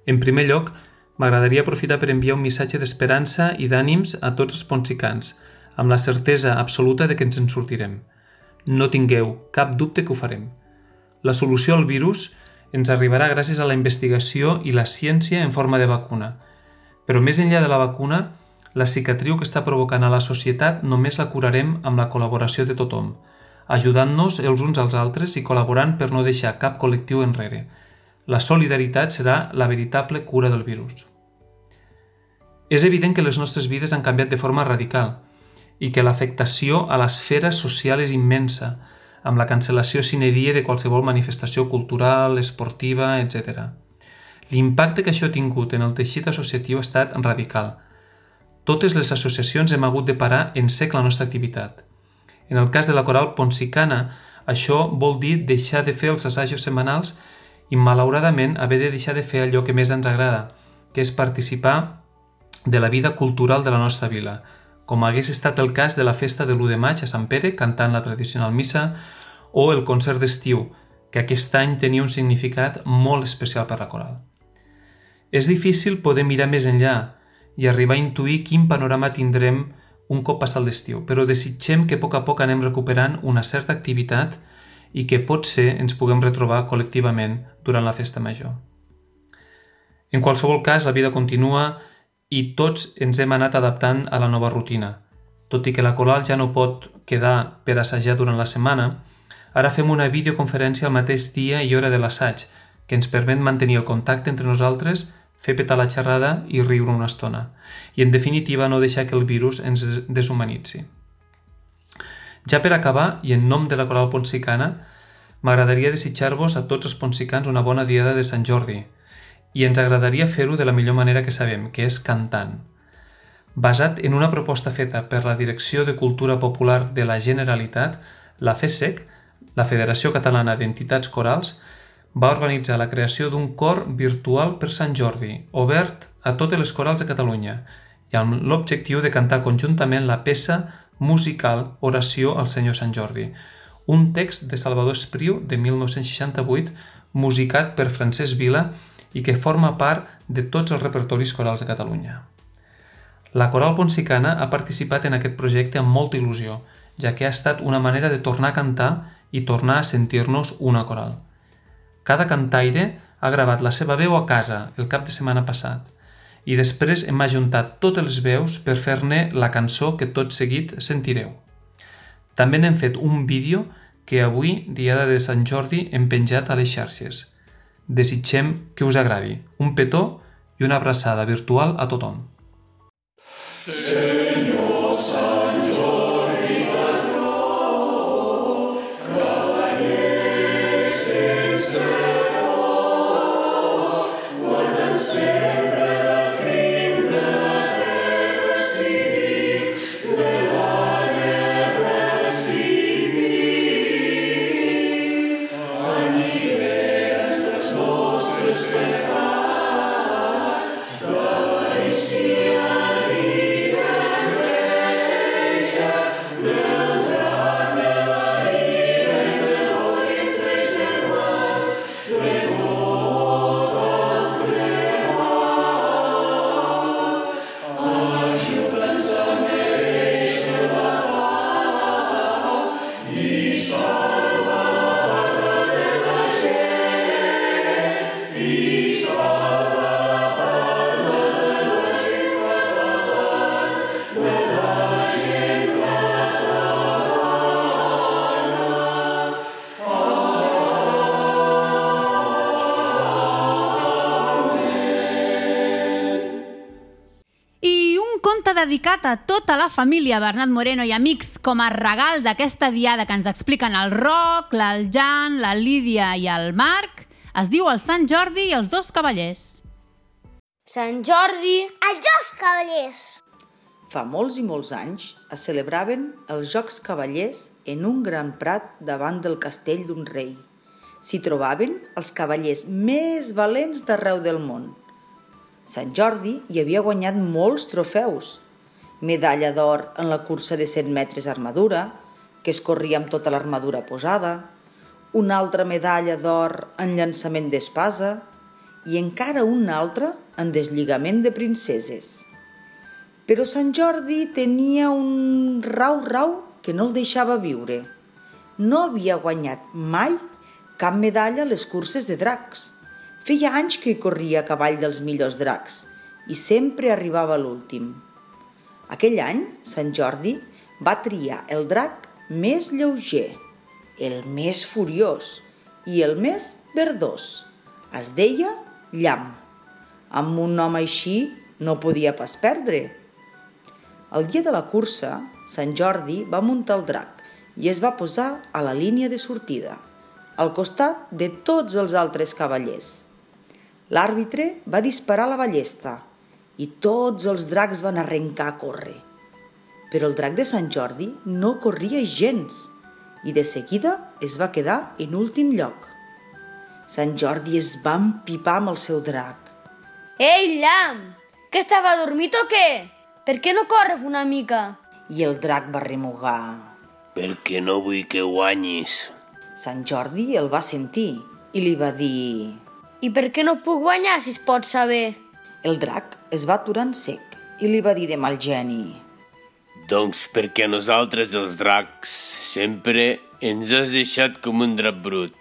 En primer lloc, M'agradaria aprofitar per enviar un missatge d'esperança i d'ànims a tots els ponsicans, amb la certesa absoluta de que ens en sortirem. No tingueu cap dubte que ho farem. La solució al virus ens arribarà gràcies a la investigació i la ciència en forma de vacuna. Però més enllà de la vacuna, la cicatriu que està provocant a la societat només la curarem amb la col·laboració de tothom, ajudant-nos els uns als altres i col·laborant per no deixar cap col·lectiu enrere. La solidaritat serà la veritable cura del virus. És evident que les nostres vides han canviat de forma radical i que l'afectació a l'esfera social és immensa, amb la cancel·lació sine die de qualsevol manifestació cultural, esportiva, etc. L'impacte que això ha tingut en el teixit associatiu ha estat radical. Totes les associacions hem hagut de parar en sec la nostra activitat. En el cas de la coral Ponsicana, això vol dir deixar de fer els assajos setmanals i, malauradament, haver de deixar de fer allò que més ens agrada, que és participar de la vida cultural de la nostra vila, com hagués estat el cas de la festa de l'1 de maig a Sant Pere cantant la tradicional missa o el concert d'estiu, que aquest any tenia un significat molt especial per la coral. És difícil poder mirar més enllà i arribar a intuir quin panorama tindrem un cop passat l'estiu, però desitgem que a poc a poc anem recuperant una certa activitat i que potser ens puguem retrobar col·lectivament durant la festa major. En qualsevol cas, la vida continua i tots ens hem anat adaptant a la nova rutina. Tot i que la coral ja no pot quedar per assajar durant la setmana, ara fem una videoconferència al mateix dia i hora de l'assaig, que ens permet mantenir el contacte entre nosaltres, fer petar la xerrada i riure una estona. I, en definitiva, no deixar que el virus ens deshumanitzi. Ja per acabar, i en nom de la Coral Ponsicana, m'agradaria desitjar-vos a tots els ponsicans una bona diada de Sant Jordi, i ens agradaria fer-ho de la millor manera que sabem, que és cantant. Basat en una proposta feta per la Direcció de Cultura Popular de la Generalitat, la FESEC, la Federació Catalana d'Entitats Corals, va organitzar la creació d'un cor virtual per Sant Jordi, obert a totes les corals de Catalunya, i amb l'objectiu de cantar conjuntament la peça musical Oració al Senyor Sant Jordi, un text de Salvador Espriu de 1968 musicat per Francesc Vila i que forma part de tots els repertoris corals de Catalunya. La Coral Ponsicana ha participat en aquest projecte amb molta il·lusió, ja que ha estat una manera de tornar a cantar i tornar a sentir-nos una coral. Cada cantaire ha gravat la seva veu a casa el cap de setmana passat i després hem ajuntat totes les veus per fer-ne la cançó que tot seguit sentireu. També n'hem fet un vídeo que avui, diada de Sant Jordi, hem penjat a les xarxes – Desitgem que us agradi. Un petó i una abraçada virtual a tothom. Senyor dedicat a tota la família Bernat Moreno i amics com a regal d'aquesta diada que ens expliquen el Roc, el Jan, la Lídia i el Marc es diu el Sant Jordi i els dos cavallers. Sant Jordi... Els dos cavallers! Fa molts i molts anys es celebraven els Jocs Cavallers en un gran prat davant del castell d'un rei. S'hi trobaven els cavallers més valents d'arreu del món. Sant Jordi hi havia guanyat molts trofeus. Medalla d'or en la cursa de 100 metres armadura, que es corria amb tota l'armadura posada, una altra medalla d'or en llançament d'espasa i encara una altra en deslligament de princeses. Però Sant Jordi tenia un rau-rau que no el deixava viure. No havia guanyat mai cap medalla a les curses de dracs. Feia anys que corria a cavall dels millors dracs i sempre arribava l'últim. Aquell any, Sant Jordi va triar el drac més lleuger, el més furiós i el més verdós. Es deia Llamp. Amb un nom així no podia pas perdre. El dia de la cursa, Sant Jordi va muntar el drac i es va posar a la línia de sortida, al costat de tots els altres cavallers. L'àrbitre va disparar la ballesta i tots els dracs van arrencar a córrer. Però el drac de Sant Jordi no corria gens i de seguida es va quedar en últim lloc. Sant Jordi es va empipar amb el seu drac. Ei, llamp! Que estava adormit o què? Per què no corres una mica? I el drac va remugar. Perquè no vull que guanyis. Sant Jordi el va sentir i li va dir... I per què no puc guanyar, si es pot saber? El drac es va aturar en sec i li va dir de mal geni. Doncs perquè nosaltres, els dracs, sempre ens has deixat com un drap brut.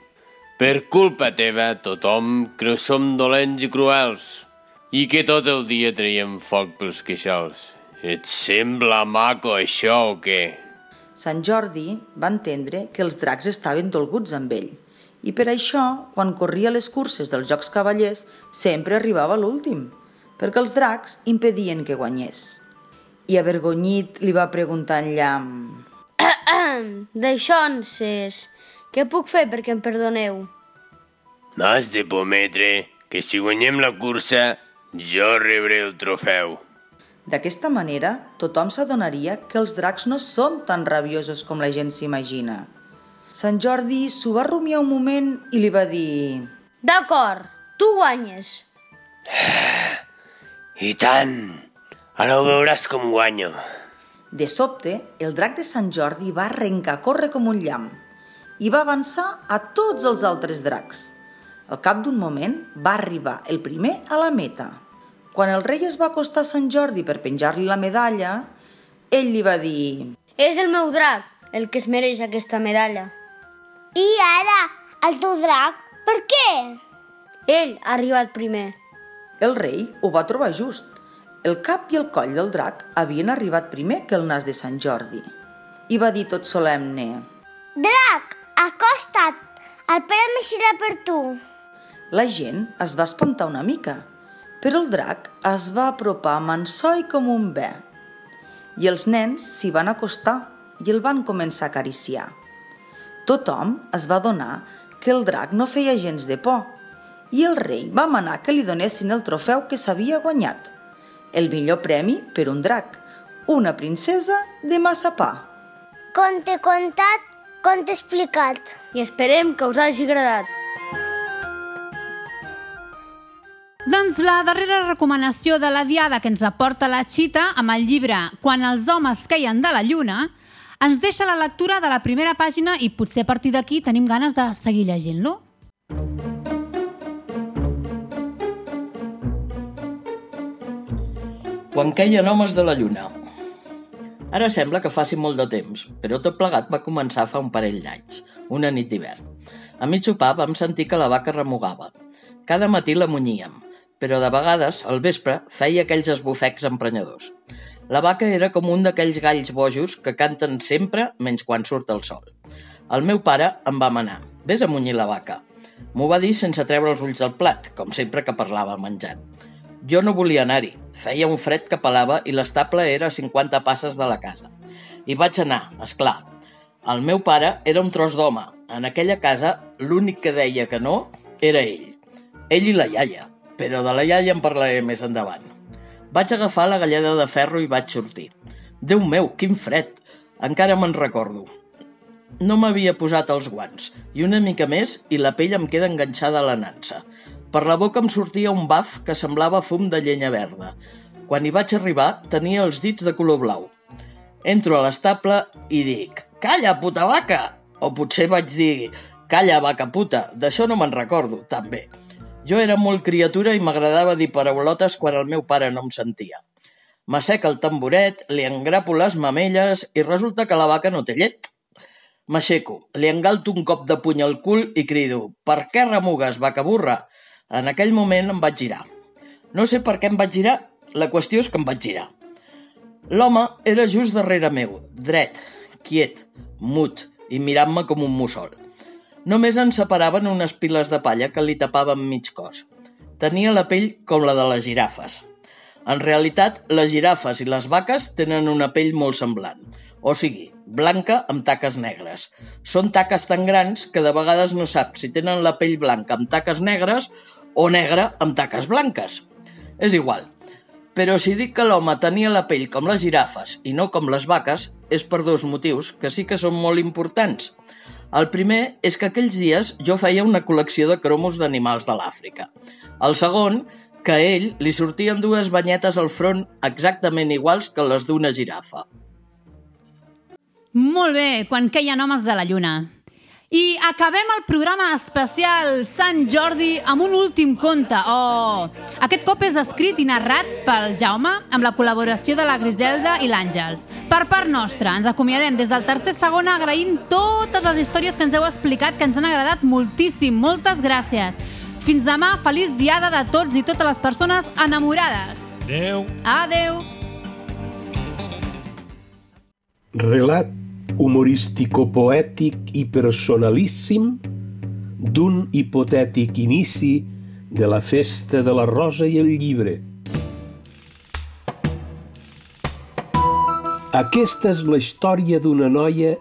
Per culpa teva, tothom creu som dolents i cruels i que tot el dia traiem foc pels queixals. Et sembla maco això o què? Sant Jordi va entendre que els dracs estaven dolguts amb ell i per això, quan corria les curses dels Jocs Cavallers, sempre arribava a l'últim, perquè els dracs impedien que guanyés. I avergonyit li va preguntar en Llamp... D'això en ses. Què puc fer perquè em perdoneu? N'has de prometre que si guanyem la cursa, jo rebré el trofeu. D'aquesta manera, tothom s'adonaria que els dracs no són tan rabiosos com la gent s'imagina. Sant Jordi s'ho va rumiar un moment i li va dir... D'acord, tu guanyes. I tant! Ara ho veuràs com guanyo. De sobte, el drac de Sant Jordi va arrencar a córrer com un llamp i va avançar a tots els altres dracs. Al cap d'un moment va arribar el primer a la meta. Quan el rei es va acostar a Sant Jordi per penjar-li la medalla, ell li va dir... És el meu drac, el que es mereix aquesta medalla. I ara, el teu drac, per què? Ell ha arribat primer. El rei ho va trobar just. El cap i el coll del drac havien arribat primer que el nas de Sant Jordi. I va dir tot solemne... Drac, acosta't! El Pere m'eixirà per tu. La gent es va espantar una mica, però el drac es va apropar mansoi com un bé. I els nens s'hi van acostar i el van començar a acariciar. Tothom es va donar que el drac no feia gens de por i el rei va manar que li donessin el trofeu que s'havia guanyat, el millor premi per un drac, una princesa de massapà. Conte contat, conte explicat. I esperem que us hagi agradat. Doncs la darrera recomanació de la Diada que ens aporta la Xita amb el llibre Quan els homes queien de la lluna ens deixa la lectura de la primera pàgina i potser a partir d'aquí tenim ganes de seguir llegint-lo. Quan queien homes de la lluna. Ara sembla que faci molt de temps, però tot plegat va començar fa un parell d'anys, una nit d'hivern. A mig sopar vam sentir que la vaca remugava. Cada matí la munyíem, però de vegades, al vespre, feia aquells esbufecs emprenyadors. La vaca era com un d'aquells galls bojos que canten sempre menys quan surt el sol. El meu pare em va manar. Ves a munyir la vaca. M'ho va dir sense treure els ulls del plat, com sempre que parlava menjant. Jo no volia anar-hi. Feia un fred que pelava i l'estable era a 50 passes de la casa. I vaig anar, és clar. El meu pare era un tros d'home. En aquella casa, l'únic que deia que no era ell. Ell i la iaia, però de la iaia en parlaré més endavant. Vaig agafar la galleda de ferro i vaig sortir. Déu meu, quin fred! Encara me'n recordo. No m'havia posat els guants, i una mica més i la pell em queda enganxada a la nansa. Per la boca em sortia un baf que semblava fum de llenya verda. Quan hi vaig arribar, tenia els dits de color blau. Entro a l'estable i dic «Calla, puta vaca!» O potser vaig dir «Calla, vaca puta!» D'això no me'n recordo, també. Jo era molt criatura i m'agradava dir paraulotes quan el meu pare no em sentia. M'asseca el tamboret, li engrapo les mamelles i resulta que la vaca no té llet. M'aixeco, li engalto un cop de puny al cul i crido «Per què remugues, vaca burra?» En aquell moment em vaig girar. No sé per què em vaig girar, la qüestió és que em vaig girar. L'home era just darrere meu, dret, quiet, mut i mirant-me com un mussol. Només ens separaven unes piles de palla que li tapaven mig cos. Tenia la pell com la de les girafes. En realitat, les girafes i les vaques tenen una pell molt semblant, o sigui, blanca amb taques negres. Són taques tan grans que de vegades no saps si tenen la pell blanca amb taques negres o negra amb taques blanques. És igual. Però si dic que l'home tenia la pell com les girafes i no com les vaques, és per dos motius que sí que són molt importants. El primer és que aquells dies jo feia una col·lecció de cromos d'animals de l'Àfrica. El segon, que a ell li sortien dues banyetes al front exactament iguals que les d'una girafa. Molt bé, quan queien homes de la lluna. I acabem el programa especial Sant Jordi amb un últim conte. Oh! Aquest cop és escrit i narrat pel Jaume amb la col·laboració de la Griselda i l'Àngels. Per part nostra, ens acomiadem des del tercer segon agraint totes les històries que ens heu explicat, que ens han agradat moltíssim. Moltes gràcies. Fins demà, feliç diada de tots i totes les persones enamorades. Adéu. Adéu. Relat humorístico-poètic i personalíssim d'un hipotètic inici de la festa de la rosa i el llibre. Aquesta és la història d'una noia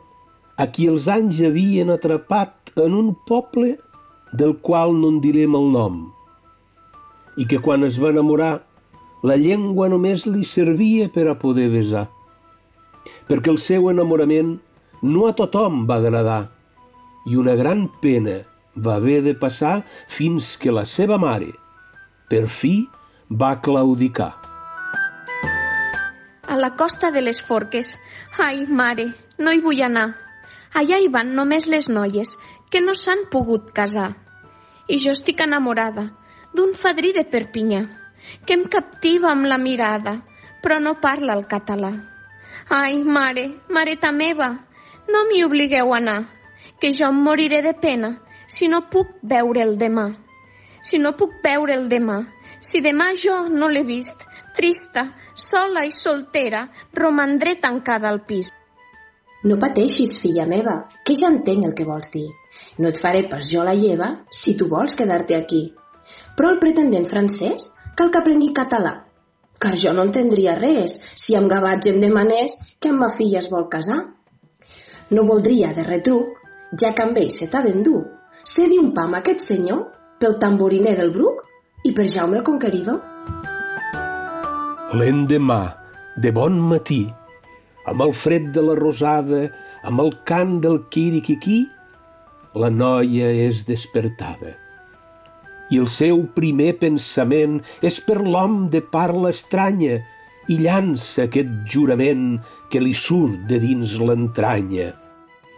a qui els anys havien atrapat en un poble del qual no en direm el nom i que quan es va enamorar la llengua només li servia per a poder besar perquè el seu enamorament no a tothom va agradar i una gran pena va haver de passar fins que la seva mare, per fi, va claudicar. A la costa de les Forques. Ai, mare, no hi vull anar. Allà hi van només les noies, que no s'han pogut casar. I jo estic enamorada d'un fadrí de Perpinyà, que em captiva amb la mirada, però no parla el català. Ai, mare, mareta meva, no m'hi obligueu a anar, que jo em moriré de pena si no puc veure el demà. Si no puc veure el demà, si demà jo no l'he vist, trista, sola i soltera, romandré tancada al pis. No pateixis, filla meva, que ja entenc el que vols dir. No et faré pas jo la lleva si tu vols quedar-te aquí. Però el pretendent francès cal que aprengui català, car jo no entendria res si amb gavatge em demanés que amb ma filla es vol casar. No voldria de retruc, ja que amb ell se t'ha d'endur, cedi un pam aquest senyor pel tamboriner del Bruc i per Jaume el Conqueridor. L'endemà, de bon matí, amb el fred de la rosada, amb el cant del quiriquiquí, la noia és despertada. I el seu primer pensament és per l'hom de parla estranya i llança aquest jurament que li surt de dins l'entranya.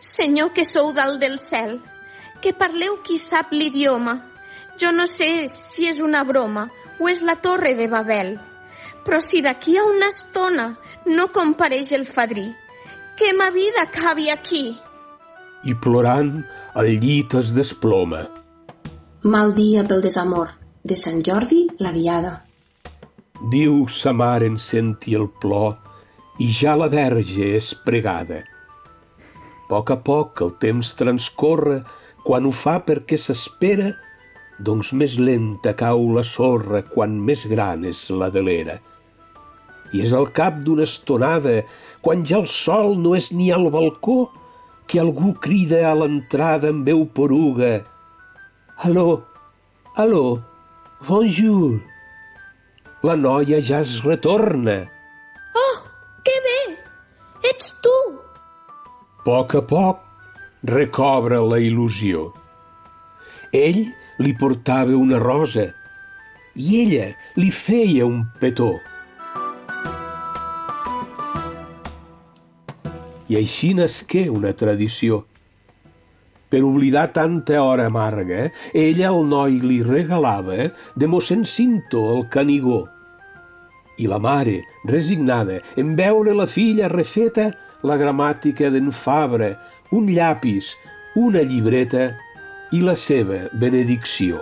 Senyor que sou dalt del cel, que parleu qui sap l'idioma. Jo no sé si és una broma o és la torre de Babel, però si d'aquí a una estona no compareix el fadrí, que ma vida acabi aquí. I plorant, el llit es desploma. Mal dia pel desamor, de Sant Jordi la diada. Diu sa mare en senti el plor i ja la verge és pregada. A poc a poc el temps transcorre, quan ho fa perquè s'espera, doncs més lenta cau la sorra quan més gran és la delera. I és al cap d'una estonada, quan ja el sol no és ni al balcó, que algú crida a l'entrada amb veu poruga. Aló, aló, bonjour. La noia ja es retorna. Oh, que bé! Ets tu! A poc a poc recobra la il·lusió. Ell li portava una rosa i ella li feia un petó. I així nasqué una tradició. Per oblidar tanta hora amarga, ella al noi li regalava de mossèn Cinto el canigó. I la mare, resignada, en veure la filla refeta, la gramàtica d'en Fabra, un llapis, una llibreta i la seva benedicció.